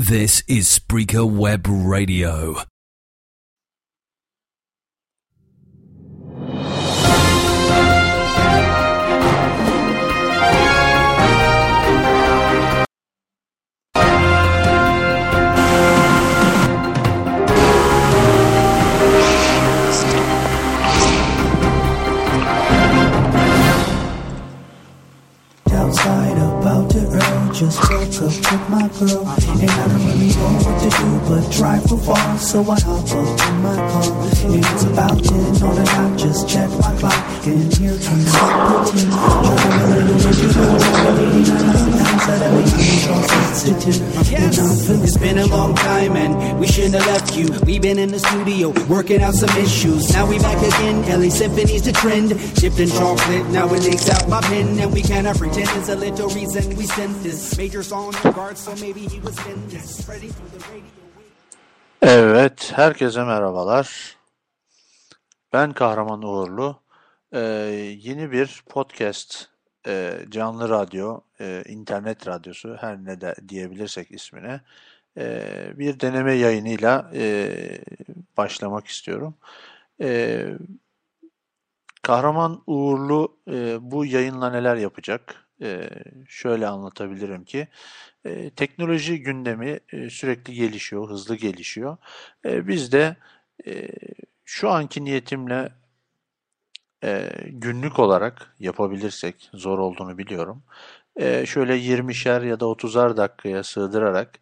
This is Spreaker Web Radio. outside about to earn Just up with my girl And I don't really know what to do But drive for far So I hop up in my car And it's about 10 on the dot Just check my clock And here comes the routine feeling It's been a long time and we shouldn't have left you. We've been in the studio working out some issues. Now we back again. LA Symphony's the trend. Dipped in chocolate, now it leaks out my pen. And we cannot pretend it's a little reason we sent this. Major song Evet, herkese merhabalar. Ben Kahraman Uğurlu. Ee, yeni bir podcast, e, canlı radyo, e, internet radyosu, her ne de diyebilirsek ismine, e, bir deneme yayınıyla e, başlamak istiyorum. E, Kahraman Uğurlu e, bu yayınla neler yapacak? Şöyle anlatabilirim ki, teknoloji gündemi sürekli gelişiyor, hızlı gelişiyor. Biz de şu anki niyetimle günlük olarak yapabilirsek, zor olduğunu biliyorum. Şöyle 20'şer ya da 30'ar dakikaya sığdırarak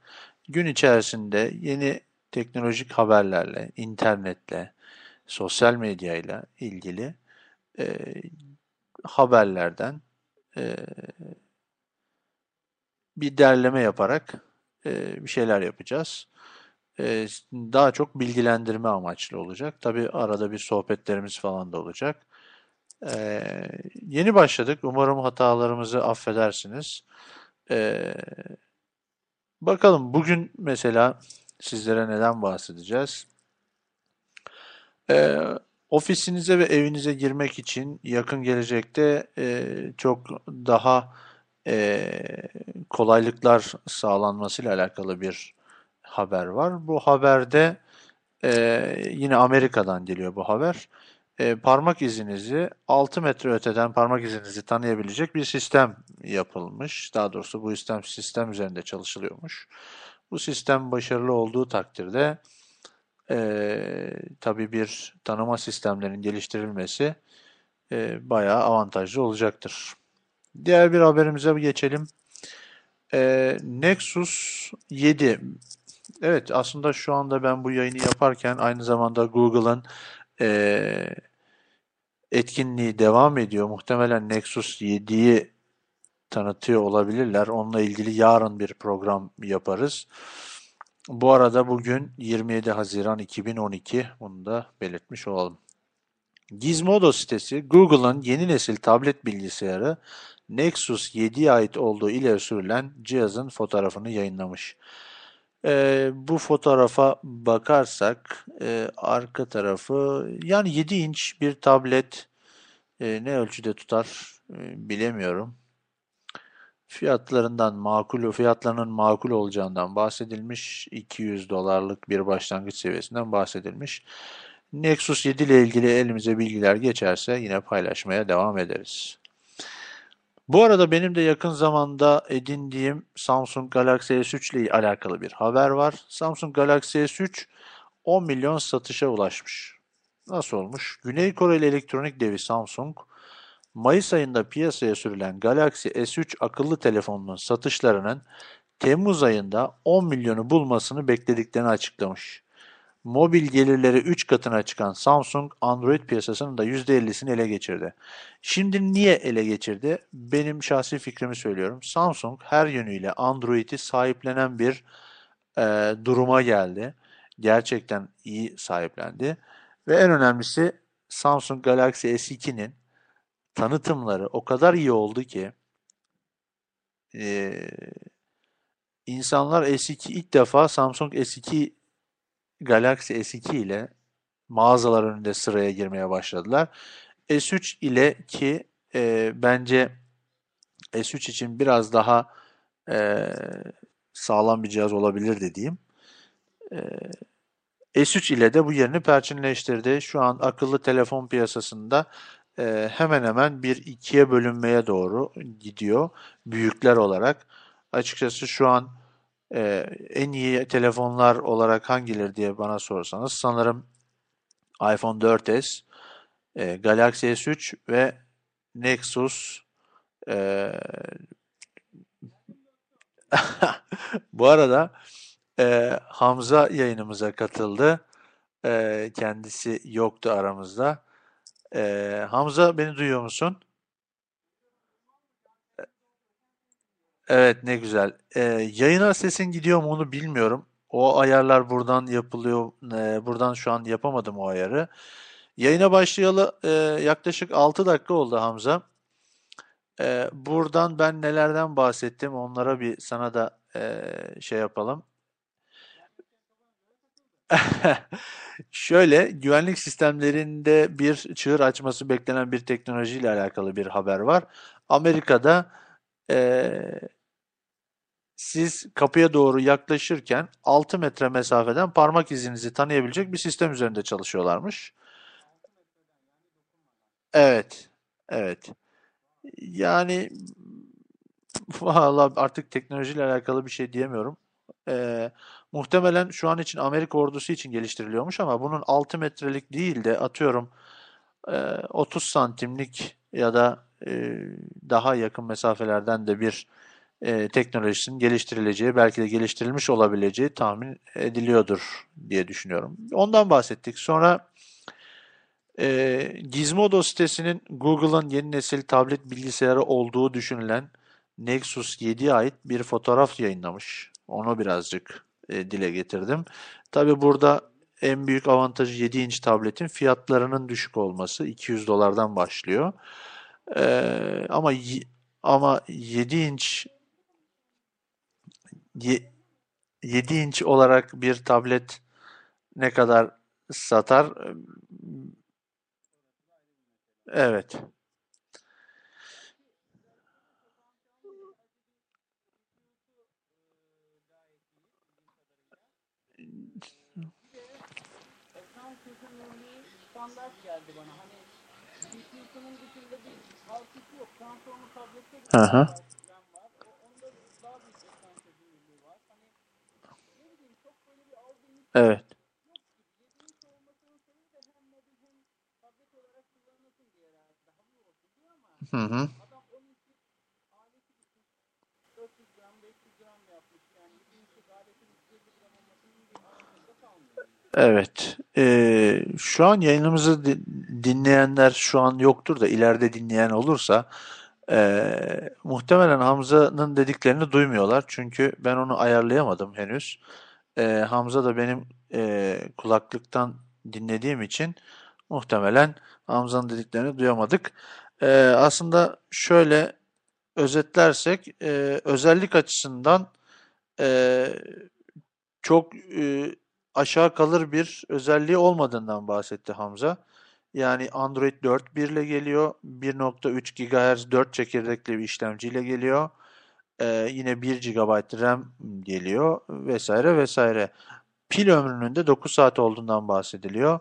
gün içerisinde yeni teknolojik haberlerle, internetle, sosyal medyayla ilgili e, haberlerden e, bir derleme yaparak e, bir şeyler yapacağız. E, daha çok bilgilendirme amaçlı olacak. Tabii arada bir sohbetlerimiz falan da olacak. E, yeni başladık. Umarım hatalarımızı affedersiniz. Bakalım bugün mesela sizlere neden bahsedeceğiz? E, ofisinize ve evinize girmek için yakın gelecekte e, çok daha e, kolaylıklar sağlanmasıyla alakalı bir haber var. Bu haberde e, yine Amerika'dan geliyor bu haber. E, parmak izinizi 6 metre öteden parmak izinizi tanıyabilecek bir sistem yapılmış. Daha doğrusu bu sistem sistem üzerinde çalışılıyormuş. Bu sistem başarılı olduğu takdirde e, tabii bir tanıma sistemlerinin geliştirilmesi e, bayağı avantajlı olacaktır. Diğer bir haberimize geçelim. E, Nexus 7. Evet aslında şu anda ben bu yayını yaparken aynı zamanda Google'ın e, etkinliği devam ediyor. Muhtemelen Nexus 7'yi tanıtıyor olabilirler. Onunla ilgili yarın bir program yaparız. Bu arada bugün 27 Haziran 2012 bunu da belirtmiş olalım. Gizmodo sitesi Google'ın yeni nesil tablet bilgisayarı Nexus 7'ye ait olduğu ileri sürülen cihazın fotoğrafını yayınlamış. Ee, bu fotoğrafa bakarsak e, arka tarafı yani 7 inç bir tablet e, ne ölçüde tutar e, bilemiyorum. Fiyatlarından makul, fiyatlarının makul olacağından bahsedilmiş. 200 dolarlık bir başlangıç seviyesinden bahsedilmiş. Nexus 7 ile ilgili elimize bilgiler geçerse yine paylaşmaya devam ederiz. Bu arada benim de yakın zamanda edindiğim Samsung Galaxy S3 ile alakalı bir haber var. Samsung Galaxy S3 10 milyon satışa ulaşmış. Nasıl olmuş? Güney Koreli elektronik devi Samsung, Mayıs ayında piyasaya sürülen Galaxy S3 akıllı telefonunun satışlarının Temmuz ayında 10 milyonu bulmasını beklediklerini açıklamış. Mobil gelirleri 3 katına çıkan Samsung Android piyasasının da %50'sini ele geçirdi. Şimdi niye ele geçirdi? Benim şahsi fikrimi söylüyorum. Samsung her yönüyle Android'i sahiplenen bir e, duruma geldi. Gerçekten iyi sahiplendi. Ve en önemlisi Samsung Galaxy S2'nin tanıtımları o kadar iyi oldu ki e, insanlar S2 ilk defa Samsung S2 Galaxy S2 ile mağazalar önünde sıraya girmeye başladılar. S3 ile ki e, bence S3 için biraz daha e, sağlam bir cihaz olabilir dediğim. S3 ile de bu yerini perçinleştirdi. Şu an akıllı telefon piyasasında e, hemen hemen bir ikiye bölünmeye doğru gidiyor büyükler olarak. Açıkçası şu an e, en iyi telefonlar olarak hangileri diye bana sorsanız sanırım iPhone 4s, e, Galaxy S3 ve Nexus e, bu arada e, Hamza yayınımıza katıldı. E, kendisi yoktu aramızda. E, Hamza beni duyuyor musun? Evet ne güzel. E, yayına sesin gidiyor mu onu bilmiyorum. O ayarlar buradan yapılıyor. E, buradan şu an yapamadım o ayarı. Yayına başlayalı e, yaklaşık 6 dakika oldu Hamza. E, buradan ben nelerden bahsettim onlara bir sana da e, şey yapalım. Şöyle, güvenlik sistemlerinde bir çığır açması beklenen bir teknolojiyle alakalı bir haber var. Amerika'da e, siz kapıya doğru yaklaşırken 6 metre mesafeden parmak izinizi tanıyabilecek bir sistem üzerinde çalışıyorlarmış. Evet, evet. Yani valla artık teknolojiyle alakalı bir şey diyemiyorum. Ee, muhtemelen şu an için Amerika ordusu için geliştiriliyormuş ama bunun 6 metrelik değil de atıyorum e, 30 santimlik ya da e, daha yakın mesafelerden de bir e, teknolojisinin geliştirileceği, belki de geliştirilmiş olabileceği tahmin ediliyordur diye düşünüyorum. Ondan bahsettik. Sonra e, Gizmodo sitesinin Google'ın yeni nesil tablet bilgisayarı olduğu düşünülen Nexus 7'ye ait bir fotoğraf yayınlamış. Onu birazcık e, dile getirdim. Tabi burada en büyük avantajı 7 inç tabletin fiyatlarının düşük olması. 200 dolardan başlıyor. E, ama ama 7 inç 7 inç olarak bir tablet ne kadar satar? Evet. Hı hı. Evet. Hı hı. Evet. Ee, şu an yayınımızı dinleyenler şu an yoktur da ileride dinleyen olursa e, muhtemelen Hamza'nın dediklerini duymuyorlar. Çünkü ben onu ayarlayamadım henüz. E, Hamza da benim e, kulaklıktan dinlediğim için muhtemelen Hamza'nın dediklerini duyamadık. E, aslında şöyle özetlersek e, özellik açısından e, çok e, aşağı kalır bir özelliği olmadığından bahsetti Hamza. Yani Android 4 ile geliyor. 1.3 GHz 4 çekirdekli bir işlemciyle geliyor. Ee, yine 1 GB RAM geliyor vesaire vesaire. Pil ömrünün de 9 saat olduğundan bahsediliyor.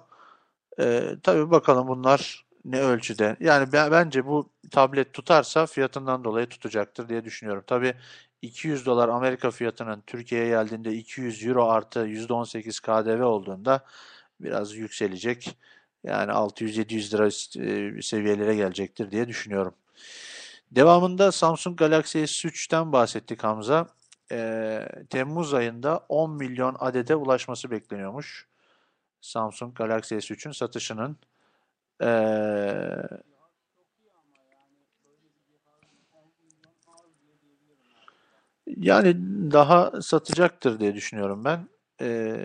Ee, tabii bakalım bunlar ne ölçüde. Yani ben, bence bu tablet tutarsa fiyatından dolayı tutacaktır diye düşünüyorum. Tabii 200 dolar Amerika fiyatının Türkiye'ye geldiğinde 200 euro artı %18 KDV olduğunda biraz yükselecek. Yani 600-700 lira e, seviyelere gelecektir diye düşünüyorum. Devamında Samsung Galaxy S3'ten bahsettik Hamza. E, Temmuz ayında 10 milyon adede ulaşması bekleniyormuş. Samsung Galaxy S3'ün satışının. E, yani daha satacaktır diye düşünüyorum ben. E,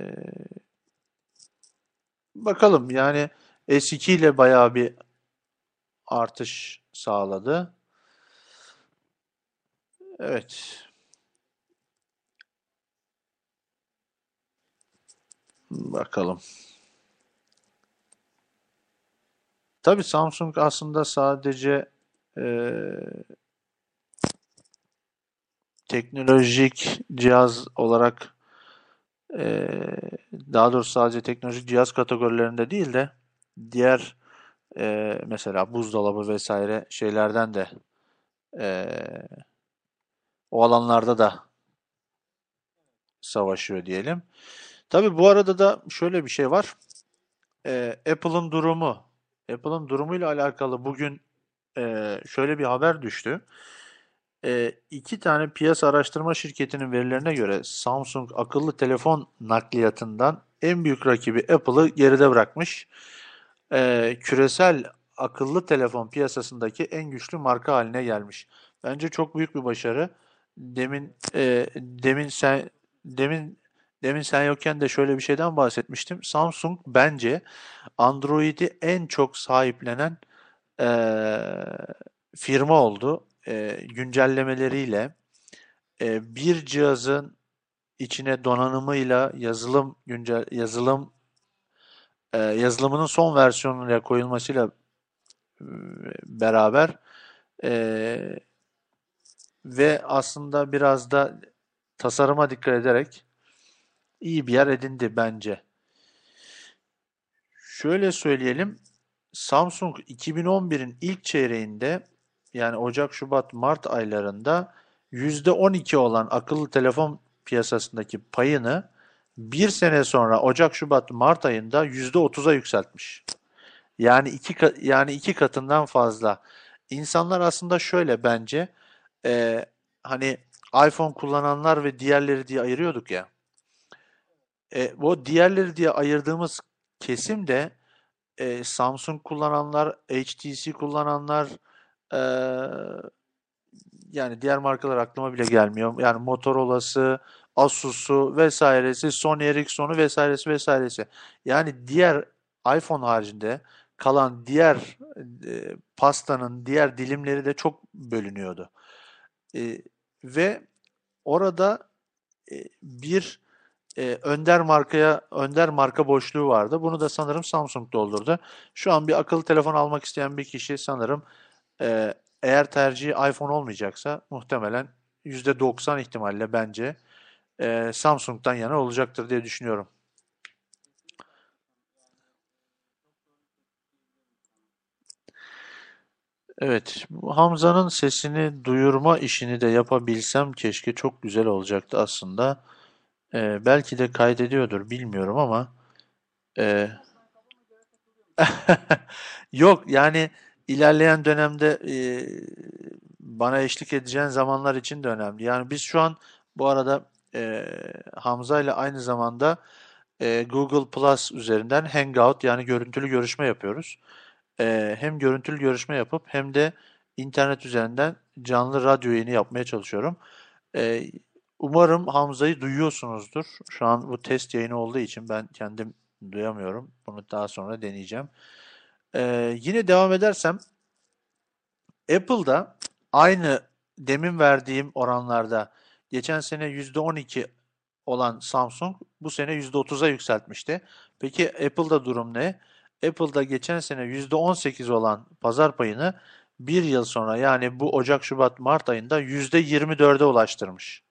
bakalım yani S2 ile bayağı bir artış sağladı. Evet. Bakalım. Tabii Samsung aslında sadece e, teknolojik cihaz olarak e, daha doğrusu sadece teknolojik cihaz kategorilerinde değil de diğer e, mesela buzdolabı vesaire şeylerden de e, o alanlarda da savaşıyor diyelim. Tabii bu arada da şöyle bir şey var. E, Apple'ın durumu, Apple'ın durumuyla alakalı bugün e, şöyle bir haber düştü. E, iki tane piyasa araştırma şirketinin verilerine göre Samsung akıllı telefon nakliyatından en büyük rakibi Apple'ı geride bırakmış. E, küresel akıllı telefon piyasasındaki en güçlü marka haline gelmiş. Bence çok büyük bir başarı. Demin e, demin sen demin demin sen yokken de şöyle bir şeyden bahsetmiştim. Samsung bence Android'i en çok sahiplenen e, firma oldu. E, güncellemeleriyle e, bir cihazın içine donanımıyla yazılım güncel yazılım e, yazılımının son versiyonuyla koyulmasıyla e, beraber e, ve aslında biraz da tasarıma dikkat ederek iyi bir yer edindi bence. Şöyle söyleyelim. Samsung 2011'in ilk çeyreğinde yani Ocak, Şubat, Mart aylarında %12 olan akıllı telefon piyasasındaki payını bir sene sonra Ocak, Şubat, Mart ayında %30'a yükseltmiş. Yani iki yani iki katından fazla. İnsanlar aslında şöyle bence e, hani iPhone kullananlar ve diğerleri diye ayırıyorduk ya. E, o diğerleri diye ayırdığımız kesim de e, Samsung kullananlar, HTC kullananlar, e, yani diğer markalar aklıma bile gelmiyor. Yani Motorola'sı, Asus'u vesairesi, Sony Ericsson'u vesairesi vesairesi. Yani diğer iPhone haricinde kalan diğer e, pastanın diğer dilimleri de çok bölünüyordu. E, ve orada e, bir e, önder markaya önder marka boşluğu vardı. Bunu da sanırım Samsung doldurdu. Şu an bir akıllı telefon almak isteyen bir kişi sanırım e, eğer tercihi iPhone olmayacaksa muhtemelen %90 ihtimalle bence e, Samsung'dan yana olacaktır diye düşünüyorum. Evet, Hamza'nın sesini duyurma işini de yapabilsem keşke çok güzel olacaktı aslında. Ee, belki de kaydediyordur bilmiyorum ama e, yok yani ilerleyen dönemde e, bana eşlik edeceğin zamanlar için de önemli. Yani biz şu an bu arada e, Hamza ile aynı zamanda e, Google Plus üzerinden Hangout yani görüntülü görüşme yapıyoruz. E, hem görüntülü görüşme yapıp hem de internet üzerinden canlı radyo yayını yapmaya çalışıyorum. E, umarım Hamza'yı duyuyorsunuzdur. Şu an bu test yayını olduğu için ben kendim duyamıyorum. Bunu daha sonra deneyeceğim. E, yine devam edersem Apple'da aynı demin verdiğim oranlarda geçen sene %12 olan Samsung bu sene %30'a yükseltmişti. Peki Apple'da durum ne? Apple'da geçen sene %18 olan pazar payını bir yıl sonra yani bu Ocak, Şubat, Mart ayında %24'e ulaştırmış.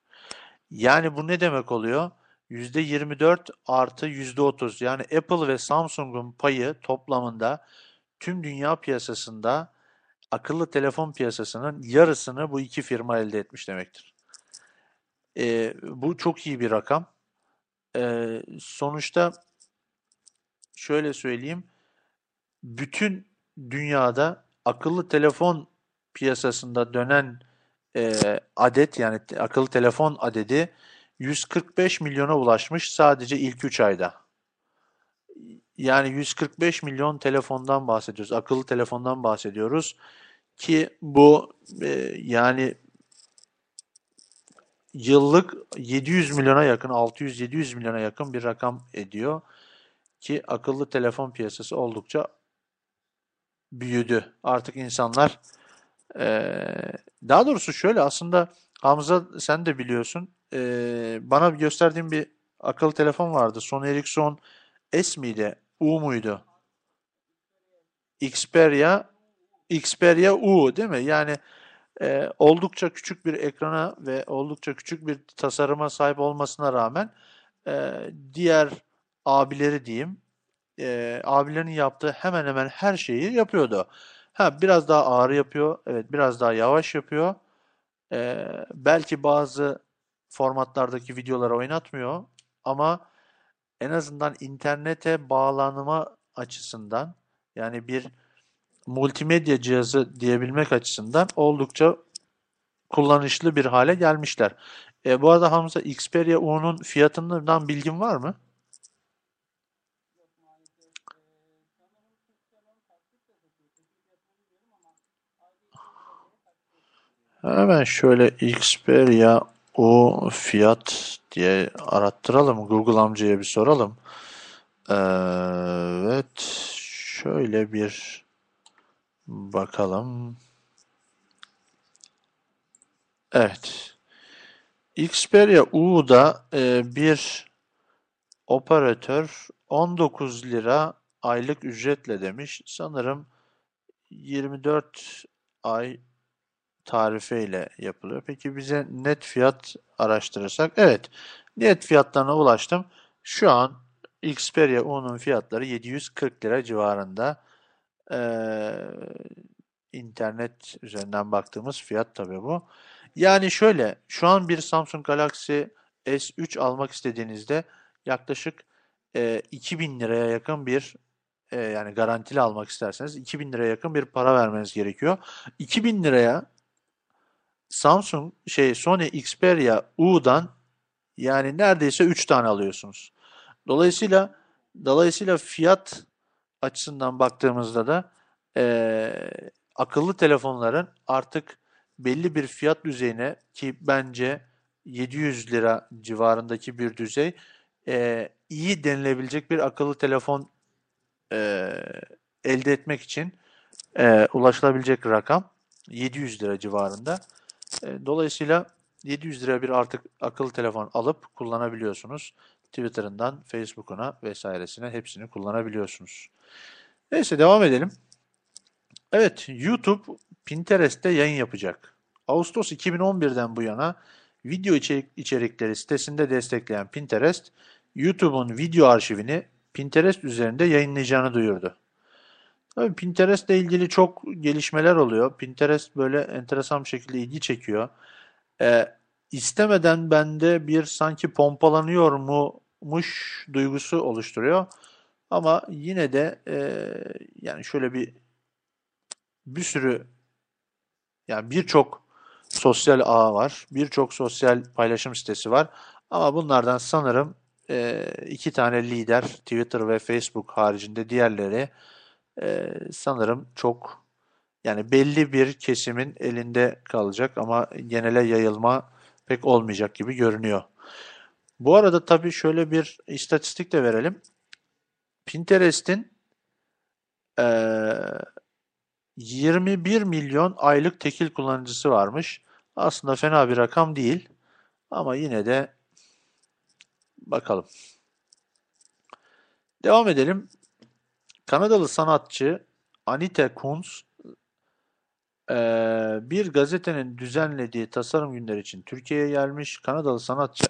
Yani bu ne demek oluyor? %24 artı %30 yani Apple ve Samsung'un payı toplamında tüm dünya piyasasında akıllı telefon piyasasının yarısını bu iki firma elde etmiş demektir. E, bu çok iyi bir rakam. E, sonuçta şöyle söyleyeyim, bütün dünyada akıllı telefon piyasasında dönen e, adet yani akıllı telefon adedi 145 milyona ulaşmış sadece ilk 3 ayda. Yani 145 milyon telefondan bahsediyoruz. Akıllı telefondan bahsediyoruz. Ki bu e, yani yıllık 700 milyona yakın, 600-700 milyona yakın bir rakam ediyor. Ki akıllı telefon piyasası oldukça büyüdü. Artık insanlar e, daha doğrusu şöyle aslında Hamza sen de biliyorsun e, bana gösterdiğin bir akıllı telefon vardı. Sony Ericsson S miydi? U muydu? Xperia Xperia U değil mi? Yani e, oldukça küçük bir ekrana ve oldukça küçük bir tasarıma sahip olmasına rağmen e, diğer abileri diyeyim e, abilerinin yaptığı hemen hemen her şeyi yapıyordu. Ha biraz daha ağır yapıyor, evet biraz daha yavaş yapıyor. E, belki bazı formatlardaki videoları oynatmıyor ama en azından internete bağlanma açısından yani bir multimedya cihazı diyebilmek açısından oldukça kullanışlı bir hale gelmişler. E, bu arada Hamza Xperia U'nun fiyatından bilgin var mı? Hemen şöyle Xperia U fiyat diye arattıralım. Google amcaya bir soralım. Evet. Şöyle bir bakalım. Evet. Xperia U'da e, bir operatör 19 lira aylık ücretle demiş. Sanırım 24 ay tarifeyle yapılıyor. Peki bize net fiyat araştırırsak, evet net fiyatlarına ulaştım. Şu an Xperia U'nun fiyatları 740 lira civarında. Ee, internet üzerinden baktığımız fiyat tabii bu. Yani şöyle, şu an bir Samsung Galaxy S3 almak istediğinizde yaklaşık e, 2000 liraya yakın bir e, yani garantili almak isterseniz 2000 liraya yakın bir para vermeniz gerekiyor. 2000 liraya Samsung şey Sony Xperia U'dan yani neredeyse 3 tane alıyorsunuz. Dolayısıyla dolayısıyla fiyat açısından baktığımızda da e, akıllı telefonların artık belli bir fiyat düzeyine ki bence 700 lira civarındaki bir düzey e, iyi denilebilecek bir akıllı telefon e, elde etmek için e, ulaşılabilecek rakam 700 lira civarında. E, dolayısıyla 700 lira bir artık akıllı telefon alıp kullanabiliyorsunuz. Twitter'ından Facebook'una vesairesine hepsini kullanabiliyorsunuz. Neyse devam edelim. Evet YouTube Pinterest'te yayın yapacak. Ağustos 2011'den bu yana video içerik, içerikleri sitesinde destekleyen Pinterest, YouTube'un video arşivini Pinterest üzerinde yayınlayacağını duyurdu. Tabii Pinterest ile ilgili çok gelişmeler oluyor. Pinterest böyle enteresan bir şekilde ilgi çekiyor. Ee, istemeden bende bir sanki pompalanıyor muymuş duygusu oluşturuyor. Ama yine de e, yani şöyle bir bir sürü yani birçok sosyal ağ var. Birçok sosyal paylaşım sitesi var. Ama bunlardan sanırım e, iki tane lider Twitter ve Facebook haricinde diğerleri e, sanırım çok yani belli bir kesimin elinde kalacak ama genele yayılma pek olmayacak gibi görünüyor. Bu arada tabii şöyle bir istatistik de verelim. Pinterest'in e, 21 milyon aylık tekil kullanıcısı varmış. Aslında fena bir rakam değil ama yine de bakalım. Devam edelim. Kanadalı sanatçı Anita Kunz bir gazetenin düzenlediği tasarım günleri için Türkiye'ye gelmiş. Kanadalı sanatçı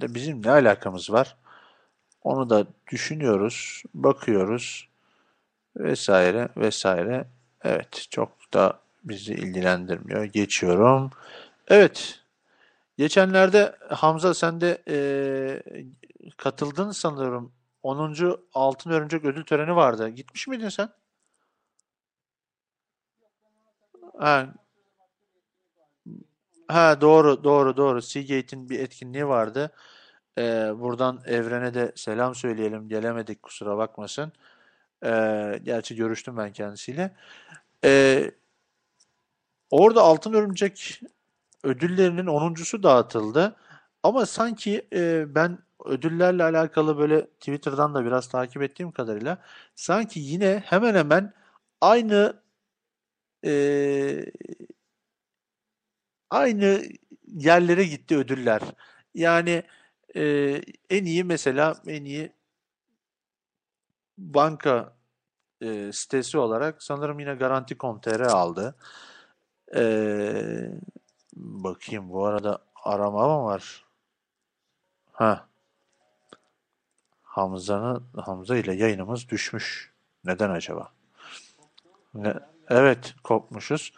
da bizim ne alakamız var? Onu da düşünüyoruz, bakıyoruz vesaire vesaire. Evet, çok da bizi ilgilendirmiyor. Geçiyorum. Evet, geçenlerde Hamza sen de e, katıldın sanırım 10. Altın Örümcek ödül töreni vardı. Gitmiş miydin sen? Ha, ha doğru doğru doğru. Seagate'in bir etkinliği vardı. Ee, buradan Evren'e de selam söyleyelim. Gelemedik kusura bakmasın. Ee, gerçi görüştüm ben kendisiyle. Ee, orada Altın Örümcek ödüllerinin 10.sü dağıtıldı. Ama sanki e, ben ödüllerle alakalı böyle Twitter'dan da biraz takip ettiğim kadarıyla sanki yine hemen hemen aynı e, aynı yerlere gitti ödüller. Yani e, en iyi mesela en iyi banka e, sitesi olarak sanırım yine Garanti.com.tr aldı. Ee, bakayım bu arada arama mı var? Ha. Hamza'nın Hamza ile yayınımız düşmüş. Neden acaba? Ne? Evet, kopmuşuz.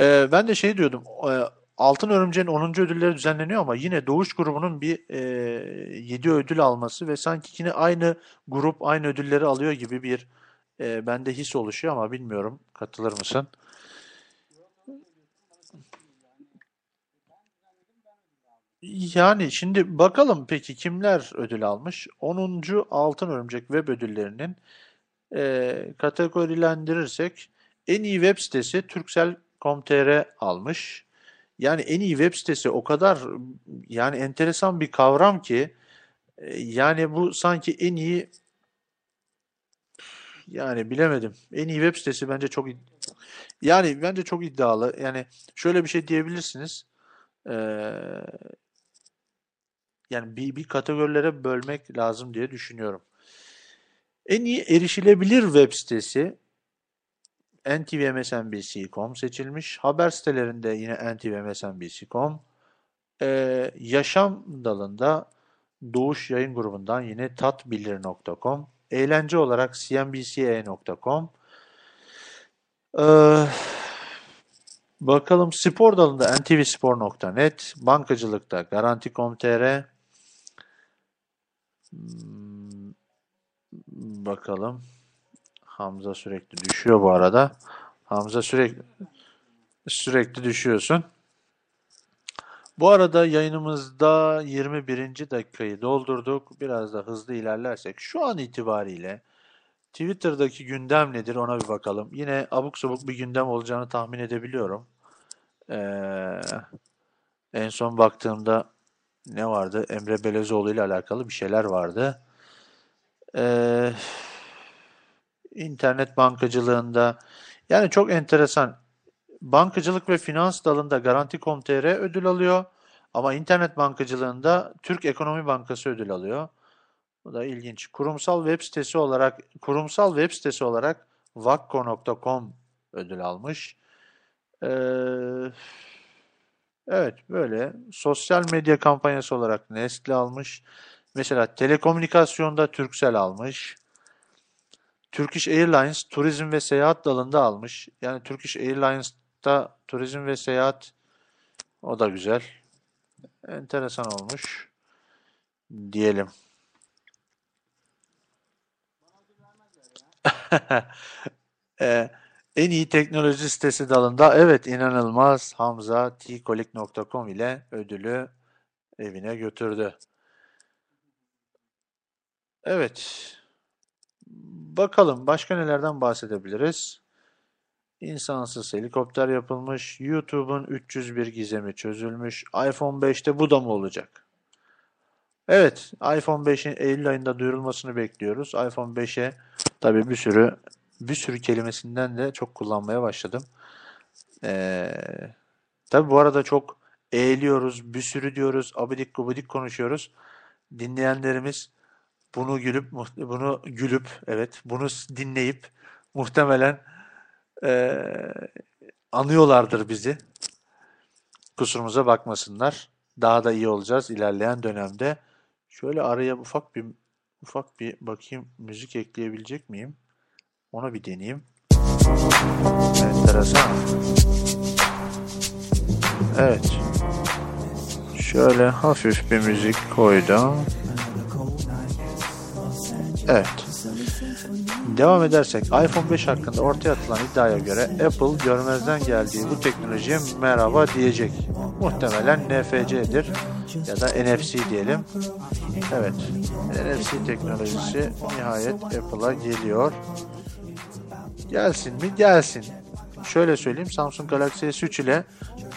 Ee, ben de şey diyordum. e, Altın Örümceğin 10. ödülleri düzenleniyor ama yine Doğuş grubunun bir e, 7 ödül alması ve sanki yine aynı grup aynı ödülleri alıyor gibi bir e, bende his oluşuyor ama bilmiyorum. Katılır mısın? Yani şimdi bakalım peki kimler ödül almış? 10. Altın Örümcek web ödüllerinin e, kategorilendirirsek en iyi web sitesi Turkcell.com.tr almış. Yani en iyi web sitesi o kadar yani enteresan bir kavram ki e, yani bu sanki en iyi yani bilemedim. En iyi web sitesi bence çok yani bence çok iddialı. Yani şöyle bir şey diyebilirsiniz. Ee, yani bir, bir kategorilere bölmek lazım diye düşünüyorum. En iyi erişilebilir web sitesi ntvmsnbc.com seçilmiş. Haber sitelerinde yine ntvmsnbc.com. Ee, yaşam dalında Doğuş Yayın Grubu'ndan yine tatbilir.com. Eğlence olarak cnbc.com. Ee, bakalım spor dalında ntvspor.net. Bankacılıkta garanti.com.tr. Hmm, bakalım. Hamza sürekli düşüyor bu arada. Hamza sürekli sürekli düşüyorsun. Bu arada yayınımızda 21. dakikayı doldurduk. Biraz da hızlı ilerlersek şu an itibariyle Twitter'daki gündem nedir ona bir bakalım. Yine abuk sabuk bir gündem olacağını tahmin edebiliyorum. Ee, en son baktığımda ne vardı? Emre Belezoğlu ile alakalı bir şeyler vardı. Ee, internet bankacılığında yani çok enteresan. Bankacılık ve finans dalında Garanti.com.tr ödül alıyor. Ama internet bankacılığında Türk Ekonomi Bankası ödül alıyor. Bu da ilginç. Kurumsal web sitesi olarak kurumsal web sitesi olarak vakko.com ödül almış. Ee, evet böyle sosyal medya kampanyası olarak Nestle almış. Mesela telekomünikasyonda Turkcell almış. Turkish Airlines turizm ve seyahat dalında almış. Yani Turkish Airlines'ta turizm ve seyahat o da güzel. Enteresan olmuş diyelim. Ee, en iyi teknoloji sitesi dalında evet inanılmaz Hamza tkolik.com ile ödülü evine götürdü. Evet. Bakalım başka nelerden bahsedebiliriz? İnsansız helikopter yapılmış. YouTube'un 301 gizemi çözülmüş. iPhone 5'te bu da mı olacak? Evet, iPhone 5'in Eylül ayında duyurulmasını bekliyoruz. iPhone 5'e tabii bir sürü bir sürü kelimesinden de çok kullanmaya başladım. Ee, tabii bu arada çok eğiliyoruz, bir sürü diyoruz, abidik gubidik konuşuyoruz. Dinleyenlerimiz bunu gülüp bunu gülüp evet bunu dinleyip muhtemelen e, anıyorlardır bizi. Kusurumuza bakmasınlar. Daha da iyi olacağız ilerleyen dönemde. Şöyle araya ufak bir ufak bir bakayım müzik ekleyebilecek miyim? Ona bir deneyeyim. Enteresan. Evet. Şöyle hafif bir müzik koydum. Evet. Devam edersek iPhone 5 hakkında ortaya atılan iddiaya göre Apple görmezden geldiği bu teknolojiye merhaba diyecek. Muhtemelen NFC'dir ya da NFC diyelim. Evet. NFC teknolojisi nihayet Apple'a geliyor. Gelsin mi? Gelsin. Şöyle söyleyeyim Samsung Galaxy S3 ile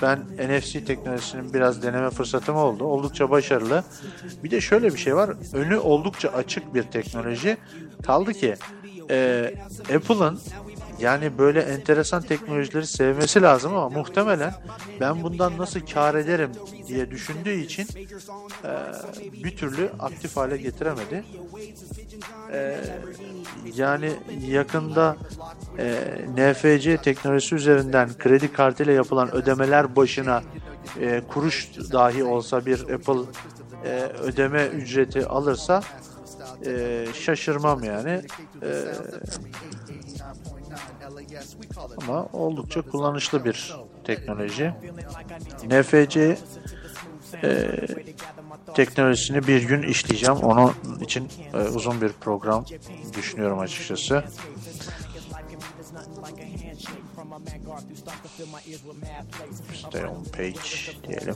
ben NFC teknolojisinin biraz deneme fırsatım oldu. Oldukça başarılı. Bir de şöyle bir şey var. Önü oldukça açık bir teknoloji. Kaldı ki e, Apple'ın yani böyle enteresan teknolojileri sevmesi lazım ama muhtemelen ben bundan nasıl kar ederim diye düşündüğü için e, bir türlü aktif hale getiremedi. E, yani yakında e, NFC teknolojisi üzerinden kredi kartıyla yapılan ödemeler başına e, kuruş dahi olsa bir Apple e, ödeme ücreti alırsa e, şaşırmam yani. E, ama oldukça kullanışlı bir teknoloji. NFC e, teknolojisini bir gün işleyeceğim. Onun için e, uzun bir program düşünüyorum açıkçası. Stay on page diyelim.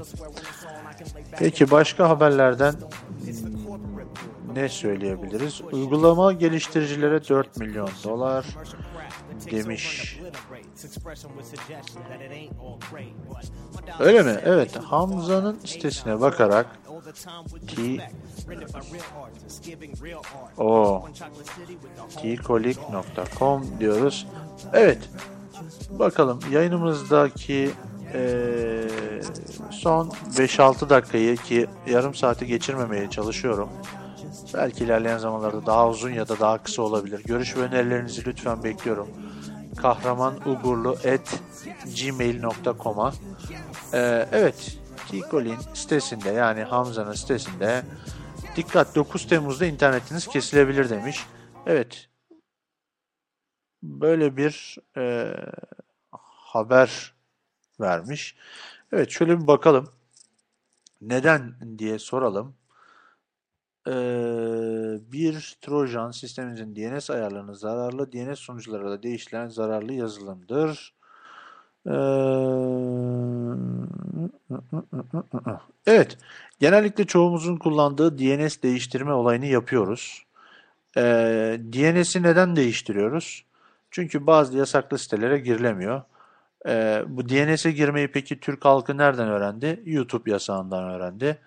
Peki başka haberlerden ne söyleyebiliriz? Uygulama geliştiricilere 4 milyon dolar demiş. Öyle mi? Evet. Hamza'nın sitesine bakarak ki o tkolik.com diyoruz. Evet. Bakalım yayınımızdaki e, son 5-6 dakikayı ki yarım saati geçirmemeye çalışıyorum. Belki ilerleyen zamanlarda daha uzun ya da daha kısa olabilir. Görüş ve önerilerinizi lütfen bekliyorum. Kahramanugurlu at gmail.com'a ee, Evet, Tikolin sitesinde yani Hamza'nın sitesinde dikkat 9 Temmuz'da internetiniz kesilebilir demiş. Evet, böyle bir e, haber vermiş. Evet, şöyle bir bakalım. Neden diye soralım bir Trojan sisteminizin DNS ayarlarını zararlı DNS sonuçları da değiştiren zararlı yazılımdır. Evet, genellikle çoğumuzun kullandığı DNS değiştirme olayını yapıyoruz. DNS'i neden değiştiriyoruz? Çünkü bazı yasaklı sitelere girilemiyor. Bu DNS'e girmeyi peki Türk halkı nereden öğrendi? YouTube yasağından öğrendi.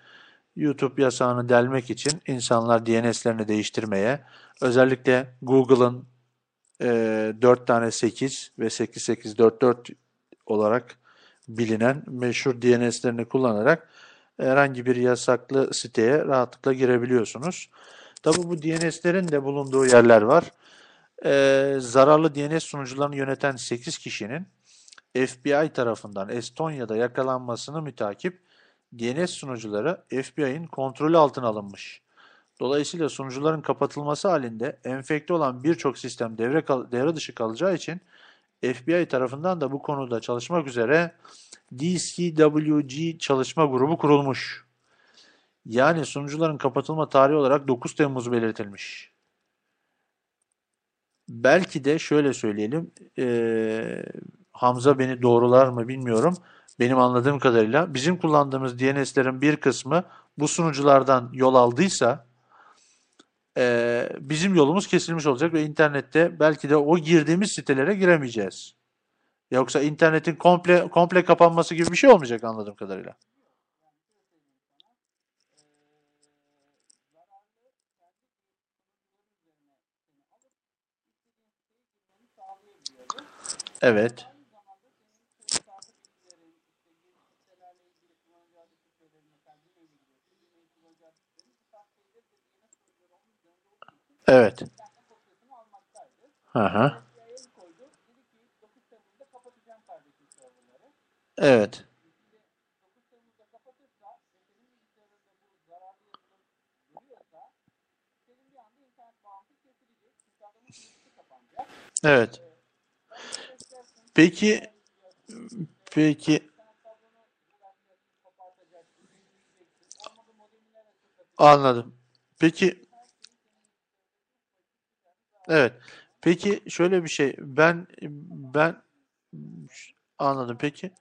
YouTube yasağını delmek için insanlar DNS'lerini değiştirmeye, özellikle Google'ın e, 4 tane 8 ve 8844 olarak bilinen meşhur DNS'lerini kullanarak herhangi bir yasaklı siteye rahatlıkla girebiliyorsunuz. Tabi bu DNS'lerin de bulunduğu yerler var. Ee, zararlı DNS sunucularını yöneten 8 kişinin FBI tarafından Estonya'da yakalanmasını mütakip DNS sunucuları FBI'nin kontrolü altına alınmış. Dolayısıyla sunucuların kapatılması halinde enfekte olan birçok sistem devre, devre dışı kalacağı için FBI tarafından da bu konuda çalışmak üzere DCWG çalışma grubu kurulmuş. Yani sunucuların kapatılma tarihi olarak 9 Temmuz belirtilmiş. Belki de şöyle söyleyelim, e, Hamza beni doğrular mı bilmiyorum benim anladığım kadarıyla bizim kullandığımız DNS'lerin bir kısmı bu sunuculardan yol aldıysa e, bizim yolumuz kesilmiş olacak ve internette belki de o girdiğimiz sitelere giremeyeceğiz. Yoksa internetin komple komple kapanması gibi bir şey olmayacak anladığım kadarıyla. Evet. Evet. Hı hı. Evet. Evet. Peki peki anladım. Peki Evet. Peki şöyle bir şey. Ben ben anladım. Peki.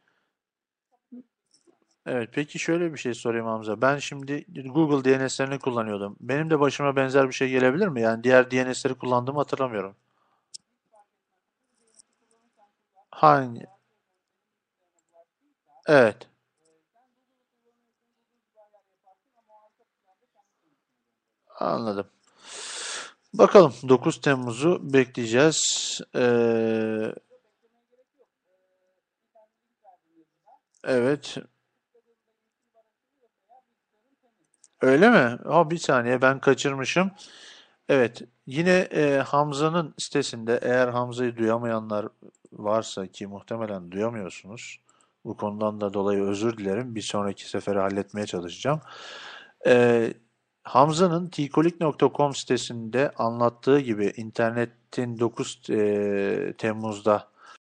Evet. Peki şöyle bir şey sorayım Hamza. Ben şimdi Google DNS'lerini kullanıyordum. Benim de başıma benzer bir şey gelebilir mi? Yani diğer DNS'leri kullandığımı hatırlamıyorum. Hangi? Evet. Anladım. Bakalım 9 Temmuz'u bekleyeceğiz. Ee, evet. Öyle mi? Ha, bir saniye ben kaçırmışım. Evet, yine e, Hamza'nın sitesinde eğer Hamza'yı duyamayanlar varsa ki muhtemelen duyamıyorsunuz. Bu konudan da dolayı özür dilerim. Bir sonraki sefere halletmeye çalışacağım. E, Hamza'nın tikolik.com sitesinde anlattığı gibi internetin 9 e, Temmuz'da